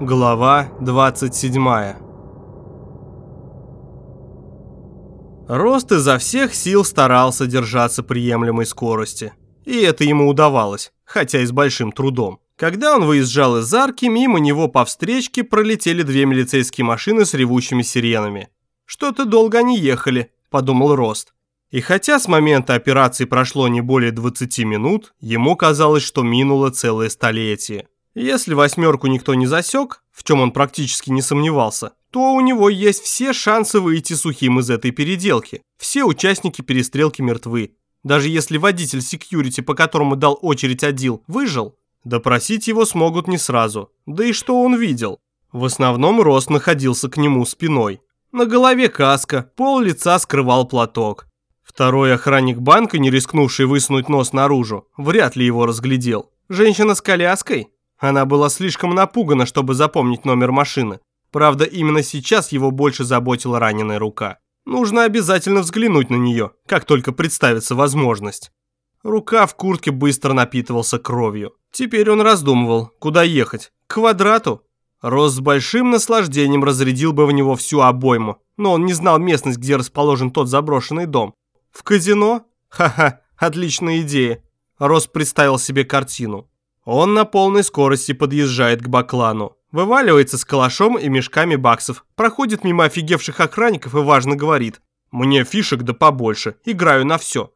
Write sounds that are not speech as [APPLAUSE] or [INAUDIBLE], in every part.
Глава 27 Рост изо всех сил старался держаться приемлемой скорости. И это ему удавалось, хотя и с большим трудом. Когда он выезжал из арки, мимо него по встречке пролетели две милицейские машины с ревущими сиренами. «Что-то долго они ехали», – подумал Рост. И хотя с момента операции прошло не более 20 минут, ему казалось, что минуло целое столетие. Если восьмерку никто не засек, в чем он практически не сомневался, то у него есть все шансы выйти сухим из этой переделки. Все участники перестрелки мертвы. Даже если водитель секьюрити, по которому дал очередь Адил, выжил, допросить его смогут не сразу. Да и что он видел? В основном Рост находился к нему спиной. На голове каска, пол лица скрывал платок. Второй охранник банка, не рискнувший высунуть нос наружу, вряд ли его разглядел. Женщина с коляской? Она была слишком напугана, чтобы запомнить номер машины. Правда, именно сейчас его больше заботила раненая рука. Нужно обязательно взглянуть на нее, как только представится возможность. Рука в куртке быстро напитывался кровью. Теперь он раздумывал, куда ехать. К квадрату? Рос с большим наслаждением разрядил бы в него всю обойму, но он не знал местность, где расположен тот заброшенный дом. В казино? Ха-ха, отличная идея. Рос представил себе картину. Он на полной скорости подъезжает к Баклану. Вываливается с калашом и мешками баксов, проходит мимо офигевших охранников и важно говорит. «Мне фишек да побольше, играю на все».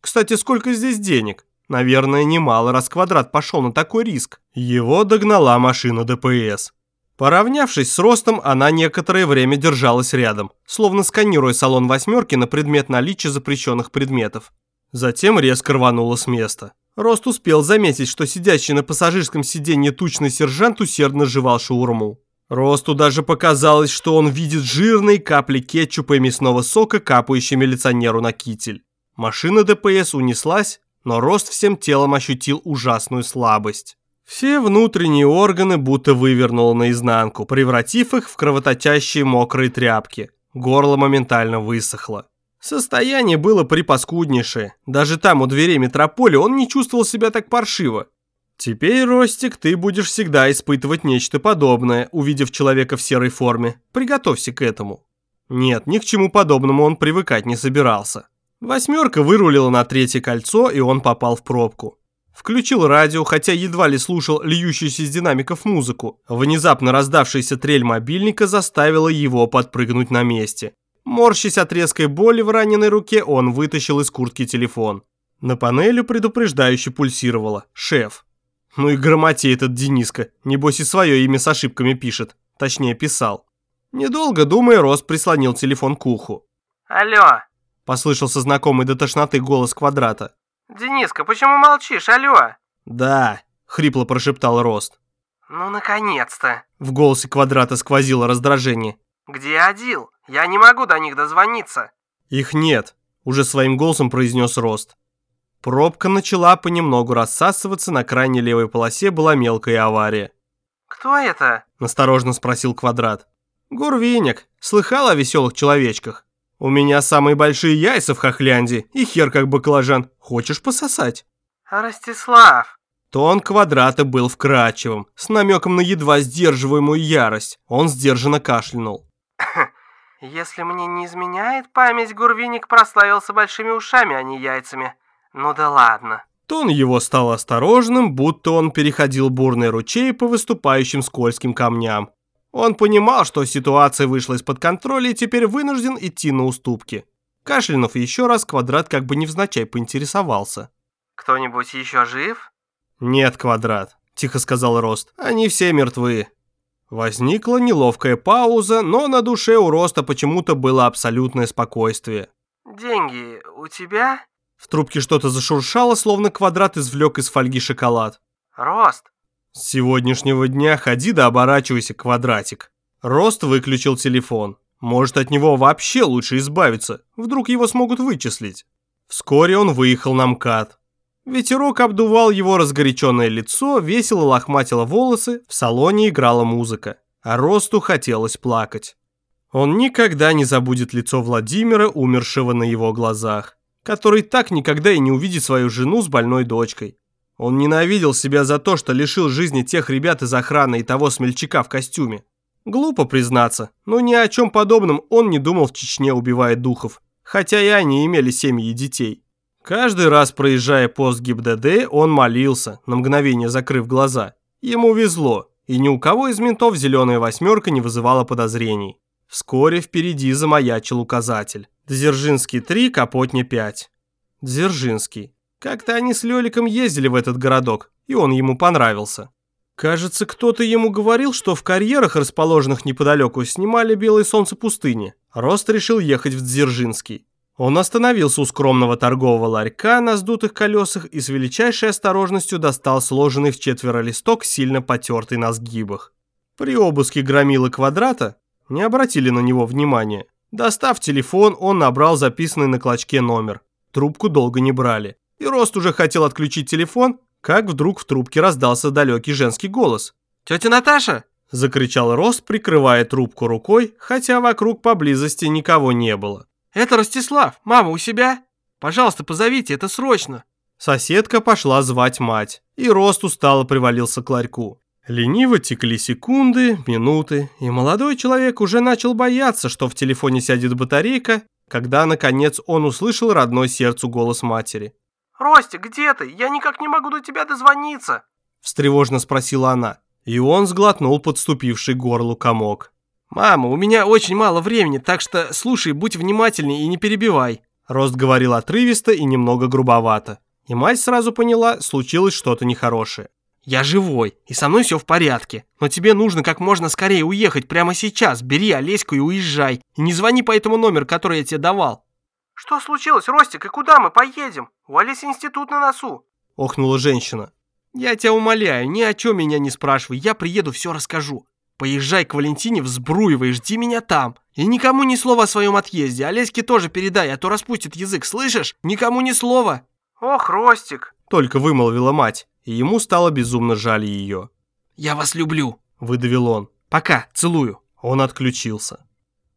Кстати, сколько здесь денег? Наверное, немало, раз квадрат пошел на такой риск. Его догнала машина ДПС. Поравнявшись с Ростом, она некоторое время держалась рядом, словно сканируя салон восьмерки на предмет наличия запрещенных предметов. Затем резко рванула с места. Рост успел заметить, что сидящий на пассажирском сиденье тучный сержант усердно жевал шаурму. Росту даже показалось, что он видит жирные капли кетчупа и мясного сока, капающие милиционеру на китель. Машина ДПС унеслась, но Рост всем телом ощутил ужасную слабость. Все внутренние органы будто вывернуло наизнанку, превратив их в кровоточащие мокрые тряпки. Горло моментально высохло. Состояние было припаскуднейшее. Даже там, у дверей метрополи, он не чувствовал себя так паршиво. Теперь, Ростик, ты будешь всегда испытывать нечто подобное, увидев человека в серой форме. Приготовься к этому. Нет, ни к чему подобному он привыкать не собирался. Восьмерка вырулила на третье кольцо, и он попал в пробку. Включил радио, хотя едва ли слушал льющуюся из динамиков музыку. Внезапно раздавшаяся трель мобильника заставила его подпрыгнуть на месте. Морщась от резкой боли в раненой руке, он вытащил из куртки телефон. На панели предупреждающе пульсировало «Шеф». Ну и грамотей этот Дениска, небось и свое имя с ошибками пишет. Точнее, писал. Недолго думая, Рос прислонил телефон к уху. «Алло!» – послышался знакомый до тошноты голос квадрата. «Дениска, почему молчишь? Алло!» «Да!» – хрипло прошептал Рост. «Ну, наконец-то!» В голосе квадрата сквозило раздражение. «Где Адил? Я не могу до них дозвониться». «Их нет», – уже своим голосом произнес Рост. Пробка начала понемногу рассасываться, на крайней левой полосе была мелкая авария. «Кто это?» – насторожно спросил Квадрат. «Гурвиник. Слыхал о веселых человечках? У меня самые большие яйца в Хохлянде и хер как баклажан. Хочешь пососать?» «Ростислав!» Тон Квадрата был вкрадчивым, с намеком на едва сдерживаемую ярость. Он сдержанно кашлянул. [LAUGHS] Если мне не изменяет память, Гурвиник прославился большими ушами, а не яйцами. Ну да ладно. Тон его стал осторожным, будто он переходил бурный ручей по выступающим скользким камням. Он понимал, что ситуация вышла из-под контроля и теперь вынужден идти на уступки. Кашлянув еще раз, Квадрат как бы невзначай поинтересовался. «Кто-нибудь еще жив?» «Нет, Квадрат», – тихо сказал Рост. «Они все мертвы. Возникла неловкая пауза, но на душе у Роста почему-то было абсолютное спокойствие. «Деньги у тебя?» В трубке что-то зашуршало, словно квадрат извлек из фольги шоколад. «Рост!» «С сегодняшнего дня ходи да оборачивайся, квадратик». Рост выключил телефон. Может, от него вообще лучше избавиться, вдруг его смогут вычислить. Вскоре он выехал на МКАД. Ветерок обдувал его разгоряченное лицо, весело лохматило волосы, в салоне играла музыка, а Росту хотелось плакать. Он никогда не забудет лицо Владимира, умершего на его глазах, который так никогда и не увидит свою жену с больной дочкой. Он ненавидел себя за то, что лишил жизни тех ребят из охраны и того смельчака в костюме. Глупо признаться, но ни о чем подобном он не думал в Чечне, убивая духов, хотя и они имели семьи и детей. Каждый раз проезжая пост ГИБДД, он молился, на мгновение закрыв глаза. Ему везло, и ни у кого из ментов зеленая восьмерка не вызывала подозрений. Вскоре впереди замаячил указатель. Дзержинский 3, Капотня 5. Дзержинский. Как-то они с Лёликом ездили в этот городок, и он ему понравился. Кажется, кто-то ему говорил, что в карьерах, расположенных неподалеку, снимали «Белое солнце пустыни». Рост решил ехать в Дзержинский. Он остановился у скромного торгового ларька на сдутых колесах и с величайшей осторожностью достал сложенный в четверо листок, сильно потертый на сгибах. При обыске громилы квадрата не обратили на него внимания. Достав телефон, он набрал записанный на клочке номер. Трубку долго не брали. И Рост уже хотел отключить телефон, как вдруг в трубке раздался далекий женский голос. «Тетя Наташа!» – закричал Рост, прикрывая трубку рукой, хотя вокруг поблизости никого не было. «Это Ростислав! Мама у себя? Пожалуйста, позовите, это срочно!» Соседка пошла звать мать, и Рост устало привалился к ларьку. Лениво текли секунды, минуты, и молодой человек уже начал бояться, что в телефоне сядет батарейка, когда, наконец, он услышал родной сердцу голос матери. «Ростик, где ты? Я никак не могу до тебя дозвониться!» Встревожно спросила она, и он сглотнул подступивший горлу комок. «Мама, у меня очень мало времени, так что слушай, будь внимательней и не перебивай». Рост говорил отрывисто и немного грубовато. И мать сразу поняла, случилось что-то нехорошее. «Я живой, и со мной все в порядке. Но тебе нужно как можно скорее уехать прямо сейчас. Бери Олеську и уезжай. И не звони по этому номеру, который я тебе давал». «Что случилось, Ростик, и куда мы поедем? У Олеси институт на носу». Охнула женщина. «Я тебя умоляю, ни о чем меня не спрашивай. Я приеду, все расскажу. Поезжай к Валентине в Збруево и жди меня там. И никому ни слова о своем отъезде. Олеське тоже передай, а то распустит язык, слышишь? Никому ни слова». «Ох, Ростик!» Только вымолвила мать и ему стало безумно жаль ее. «Я вас люблю», – выдавил он. «Пока, целую». Он отключился.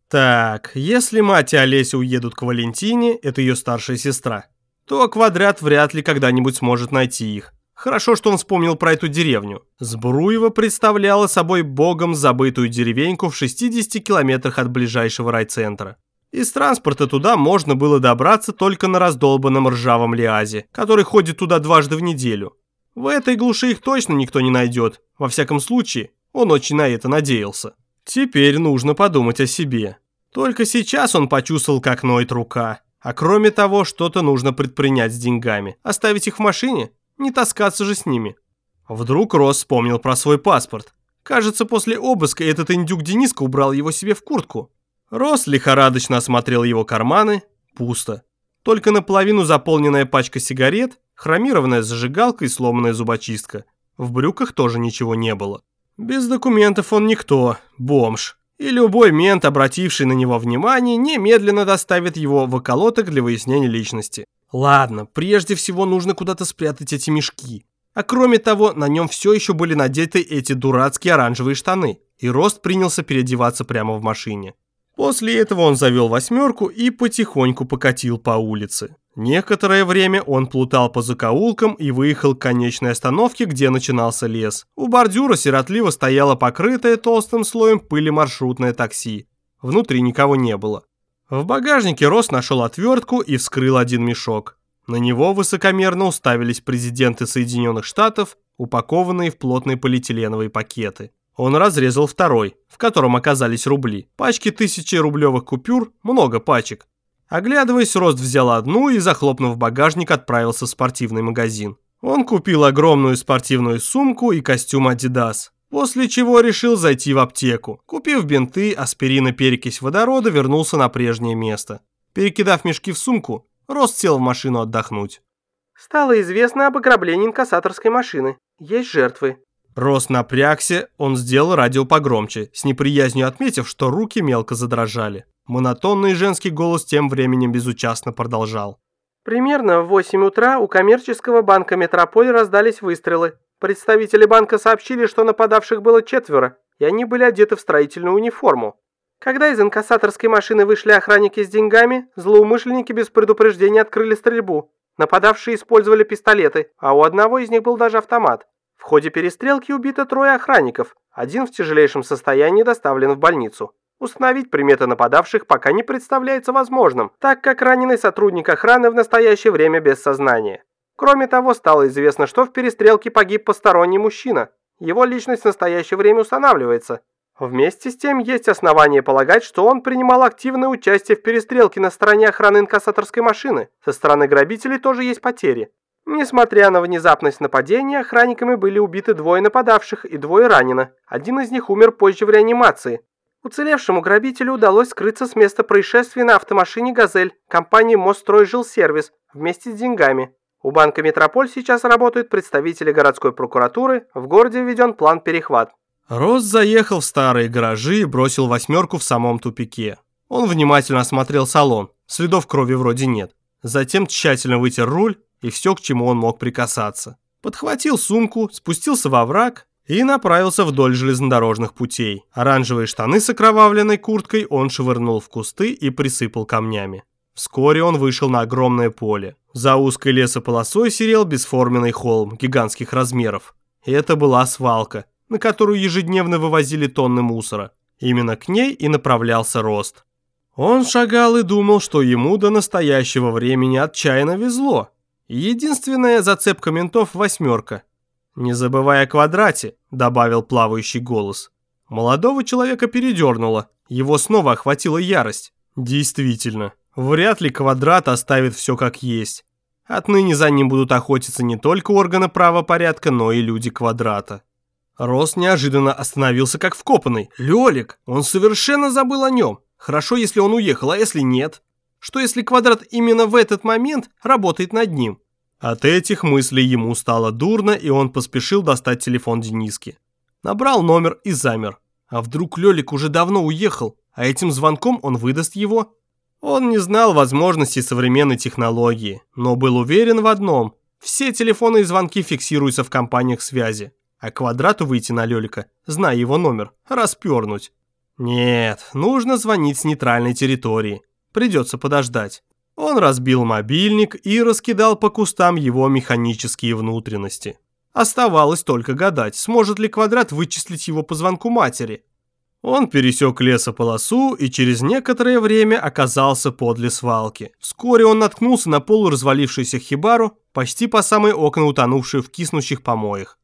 Так, если мать и Олеся уедут к Валентине, это ее старшая сестра, то Квадрат вряд ли когда-нибудь сможет найти их. Хорошо, что он вспомнил про эту деревню. Сбруева представляла собой богом забытую деревеньку в 60 километрах от ближайшего райцентра. Из транспорта туда можно было добраться только на раздолбанном ржавом лиазе, который ходит туда дважды в неделю. В этой глуши их точно никто не найдет. Во всяком случае, он очень на это надеялся. Теперь нужно подумать о себе. Только сейчас он почувствовал, как ноет рука. А кроме того, что-то нужно предпринять с деньгами. Оставить их в машине? Не таскаться же с ними. Вдруг Рос вспомнил про свой паспорт. Кажется, после обыска этот индюк Дениска убрал его себе в куртку. Рос лихорадочно осмотрел его карманы. Пусто. Только наполовину заполненная пачка сигарет хромированная зажигалка и сломанная зубочистка. В брюках тоже ничего не было. Без документов он никто, бомж. И любой мент, обративший на него внимание, немедленно доставит его в околоток для выяснения личности. Ладно, прежде всего нужно куда-то спрятать эти мешки. А кроме того, на нем все еще были надеты эти дурацкие оранжевые штаны. И Рост принялся переодеваться прямо в машине. После этого он завел восьмерку и потихоньку покатил по улице. Некоторое время он плутал по закоулкам и выехал к конечной остановке, где начинался лес. У бордюра сиротливо стояло покрытое толстым слоем пыли маршрутное такси. Внутри никого не было. В багажнике Рос нашел отвертку и вскрыл один мешок. На него высокомерно уставились президенты Соединенных Штатов, упакованные в плотные полиэтиленовые пакеты. Он разрезал второй, в котором оказались рубли. Пачки тысячи рублевых купюр, много пачек. Оглядываясь, Рост взял одну и, захлопнув багажник, отправился в спортивный магазин. Он купил огромную спортивную сумку и костюм Adidas, после чего решил зайти в аптеку. Купив бинты, аспирин и перекись водорода, вернулся на прежнее место. Перекидав мешки в сумку, Рост сел в машину отдохнуть. «Стало известно об ограблении инкассаторской машины. Есть жертвы». Рост напрягся, он сделал радио погромче, с неприязнью отметив, что руки мелко задрожали. Монотонный женский голос тем временем безучастно продолжал. Примерно в 8 утра у коммерческого банка «Метрополь» раздались выстрелы. Представители банка сообщили, что нападавших было четверо, и они были одеты в строительную униформу. Когда из инкассаторской машины вышли охранники с деньгами, злоумышленники без предупреждения открыли стрельбу. Нападавшие использовали пистолеты, а у одного из них был даже автомат. В ходе перестрелки убито трое охранников, один в тяжелейшем состоянии доставлен в больницу. Установить приметы нападавших пока не представляется возможным, так как раненый сотрудник охраны в настоящее время без сознания. Кроме того, стало известно, что в перестрелке погиб посторонний мужчина. Его личность в настоящее время устанавливается. Вместе с тем, есть основания полагать, что он принимал активное участие в перестрелке на стороне охраны инкассаторской машины. Со стороны грабителей тоже есть потери. Несмотря на внезапность нападения, охранниками были убиты двое нападавших и двое ранено. Один из них умер позже в реанимации. Уцелевшему грабителю удалось скрыться с места происшествия на автомашине «Газель» компании «Мостройжилсервис» вместе с деньгами. У банка «Метрополь» сейчас работают представители городской прокуратуры, в городе введен план «Перехват». Рос заехал в старые гаражи и бросил восьмерку в самом тупике. Он внимательно осмотрел салон, следов крови вроде нет. Затем тщательно вытер руль и все, к чему он мог прикасаться. Подхватил сумку, спустился во враг и направился вдоль железнодорожных путей. Оранжевые штаны с окровавленной курткой он швырнул в кусты и присыпал камнями. Вскоре он вышел на огромное поле. За узкой лесополосой серел бесформенный холм гигантских размеров. Это была свалка, на которую ежедневно вывозили тонны мусора. Именно к ней и направлялся Рост. Он шагал и думал, что ему до настоящего времени отчаянно везло. Единственная зацепка ментов – восьмерка. «Не забывай о квадрате», – добавил плавающий голос. Молодого человека передернуло, его снова охватила ярость. Действительно, вряд ли квадрат оставит все как есть. Отныне за ним будут охотиться не только органы правопорядка, но и люди квадрата. Рос неожиданно остановился как вкопанный. Лёлик, он совершенно забыл о нем. Хорошо, если он уехал, а если нет? Что если квадрат именно в этот момент работает над ним? От этих мыслей ему стало дурно, и он поспешил достать телефон Дениски. Набрал номер и замер. А вдруг Лёлик уже давно уехал, а этим звонком он выдаст его? Он не знал возможностей современной технологии, но был уверен в одном. Все телефоны и звонки фиксируются в компаниях связи а квадрату выйти на Лёлика, зная его номер, распернуть. Нет, нужно звонить с нейтральной территории. Придется подождать. Он разбил мобильник и раскидал по кустам его механические внутренности. Оставалось только гадать, сможет ли квадрат вычислить его по звонку матери. Он пересек лесополосу и через некоторое время оказался подле свалки. Вскоре он наткнулся на полуразвалившуюся хибару, почти по самые окна утонувшую в киснущих помоях.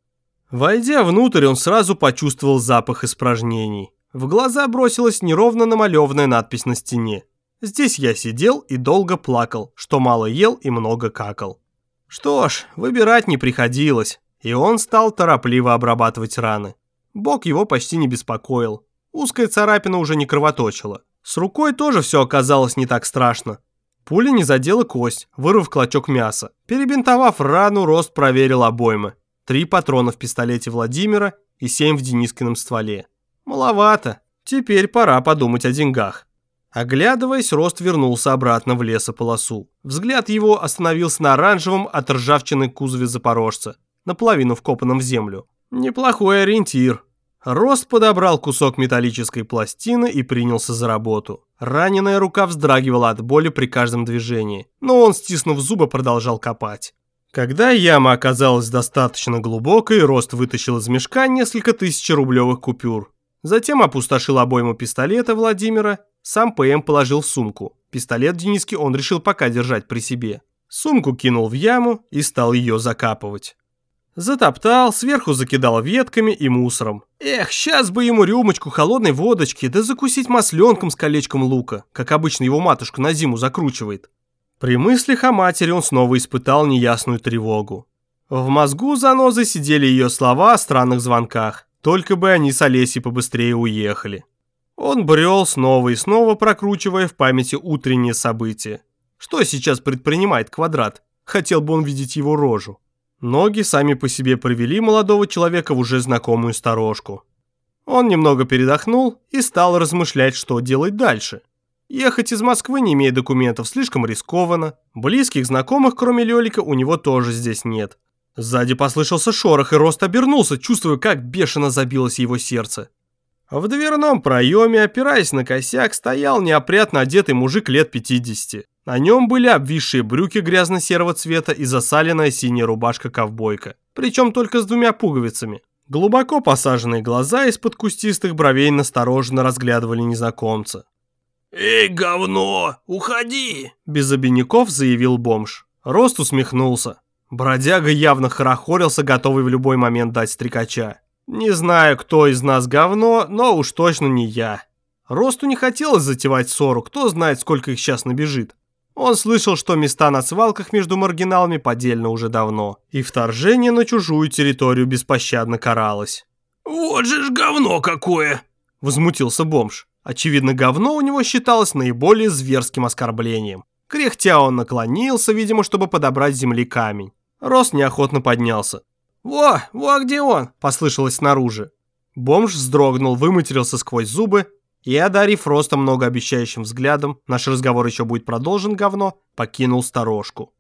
Войдя внутрь, он сразу почувствовал запах испражнений. В глаза бросилась неровно намалеванная надпись на стене. Здесь я сидел и долго плакал, что мало ел и много какал. Что ж, выбирать не приходилось, и он стал торопливо обрабатывать раны. Бок его почти не беспокоил. Узкая царапина уже не кровоточила. С рукой тоже все оказалось не так страшно. Пуля не задела кость, вырвав клочок мяса. Перебинтовав рану, Рост проверил обоймы. Три патрона в пистолете Владимира и семь в Денискином стволе. Маловато. Теперь пора подумать о деньгах. Оглядываясь, Рост вернулся обратно в лесополосу. Взгляд его остановился на оранжевом от ржавчины кузове Запорожца, наполовину вкопанном в землю. Неплохой ориентир. Рост подобрал кусок металлической пластины и принялся за работу. Раненая рука вздрагивала от боли при каждом движении, но он, стиснув зубы, продолжал копать. Когда яма оказалась достаточно глубокой, Рост вытащил из мешка несколько тысяч рублевых купюр. Затем опустошил обойму пистолета Владимира, сам ПМ положил в сумку. Пистолет Дениски он решил пока держать при себе. Сумку кинул в яму и стал ее закапывать. Затоптал, сверху закидал ветками и мусором. Эх, сейчас бы ему рюмочку холодной водочки, да закусить масленком с колечком лука, как обычно его матушка на зиму закручивает. При мыслях о матери он снова испытал неясную тревогу. В мозгу занозы сидели ее слова о странных звонках, только бы они с Олесей побыстрее уехали. Он брел снова и снова, прокручивая в памяти утренние события. Что сейчас предпринимает Квадрат? Хотел бы он видеть его рожу. Ноги сами по себе привели молодого человека в уже знакомую сторожку. Он немного передохнул и стал размышлять, что делать дальше. Ехать из Москвы, не имея документов, слишком рискованно. Близких знакомых, кроме Лёлика, у него тоже здесь нет. Сзади послышался шорох, и Рост обернулся, чувствуя, как бешено забилось его сердце. В дверном проеме, опираясь на косяк, стоял неопрятно одетый мужик лет 50. На нем были обвисшие брюки грязно-серого цвета и засаленная синяя рубашка-ковбойка, причем только с двумя пуговицами. Глубоко посаженные глаза из-под кустистых бровей настороженно разглядывали незнакомца. «Эй, говно, уходи!» Без обиняков заявил бомж. Рост усмехнулся. Бродяга явно хорохорился, готовый в любой момент дать стрекача. Не знаю, кто из нас говно, но уж точно не я. Росту не хотелось затевать ссору, кто знает, сколько их сейчас набежит. Он слышал, что места на свалках между маргиналами поделено уже давно, и вторжение на чужую территорию беспощадно каралось. «Вот же ж говно какое!» – возмутился бомж. Очевидно, говно у него считалось наиболее зверским оскорблением. Кряхтя он наклонился, видимо, чтобы подобрать земли камень. Рос неохотно поднялся. «Во, во где он?» – послышалось снаружи. Бомж вздрогнул, выматерился сквозь зубы и, одарив Роста многообещающим взглядом, наш разговор еще будет продолжен, говно, покинул сторожку.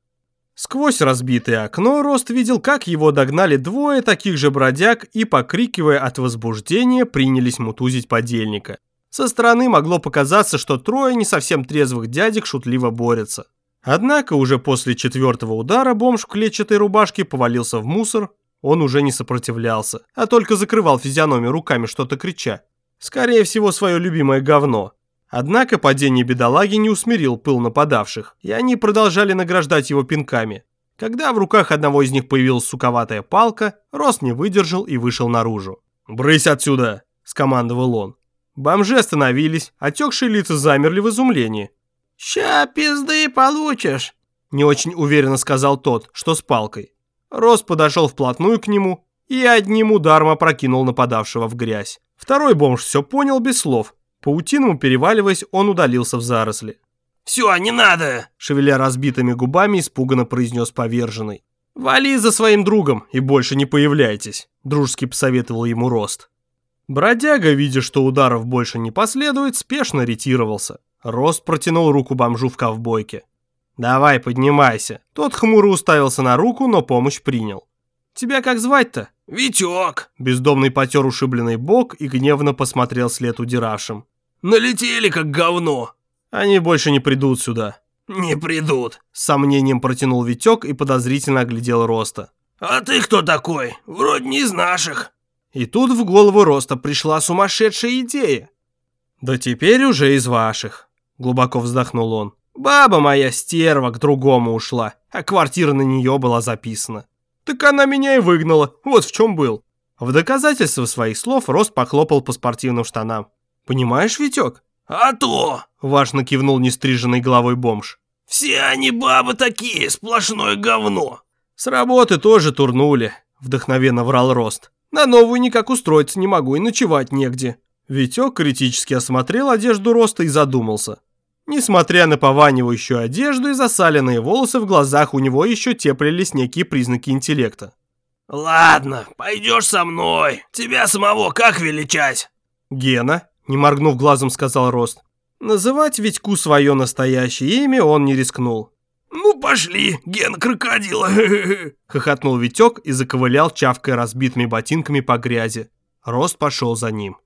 Сквозь разбитое окно Рост видел, как его догнали двое таких же бродяг и, покрикивая от возбуждения, принялись мутузить подельника. Со стороны могло показаться, что трое не совсем трезвых дядек шутливо борются. Однако уже после четвертого удара бомж в клетчатой рубашке повалился в мусор, он уже не сопротивлялся, а только закрывал физиономию руками, что-то крича. Скорее всего, свое любимое говно. Однако падение бедолаги не усмирил пыл нападавших, и они продолжали награждать его пинками. Когда в руках одного из них появилась суковатая палка, Рос не выдержал и вышел наружу. «Брысь отсюда!» – скомандовал он. Бомжи остановились, отекшие лица замерли в изумлении. «Ща пизды получишь!» – не очень уверенно сказал тот, что с палкой. Рос подошел вплотную к нему и одним ударом опрокинул нападавшего в грязь. Второй бомж все понял без слов. Паутиному переваливаясь, он удалился в заросли. «Все, не надо!» – шевеля разбитыми губами, испуганно произнес поверженный. «Вали за своим другом и больше не появляйтесь», – дружески посоветовал ему Рост. Бродяга, видя, что ударов больше не последует, спешно ретировался. Рост протянул руку бомжу в ковбойке. «Давай, поднимайся». Тот хмуро уставился на руку, но помощь принял. «Тебя как звать-то?» «Витек». Бездомный потер ушибленный бок и гневно посмотрел след удиравшим. «Налетели как говно». «Они больше не придут сюда». «Не придут», — с сомнением протянул Витек и подозрительно оглядел Роста. «А ты кто такой? Вроде не из наших». И тут в голову Роста пришла сумасшедшая идея. «Да теперь уже из ваших», — глубоко вздохнул он. «Баба моя стерва к другому ушла, а квартира на нее была записана. Так она меня и выгнала, вот в чем был». В доказательство своих слов Рост похлопал по спортивным штанам. «Понимаешь, Витек?» «А то!» – важно кивнул нестриженной головой бомж. «Все они бабы такие, сплошное говно!» «С работы тоже турнули», – вдохновенно врал Рост. На новую никак устроиться не могу и ночевать негде. Витек критически осмотрел одежду Роста и задумался. Несмотря на пованивающую одежду и засаленные волосы, в глазах у него еще теплились некие признаки интеллекта. «Ладно, пойдешь со мной. Тебя самого как величать?» «Гена», — не моргнув глазом, сказал Рост. Называть Витьку свое настоящее имя он не рискнул. «Ну, пошли, ген крокодила!» [LAUGHS] Хохотнул Витек и заковылял, чавкая разбитыми ботинками по грязи. Рост пошел за ним.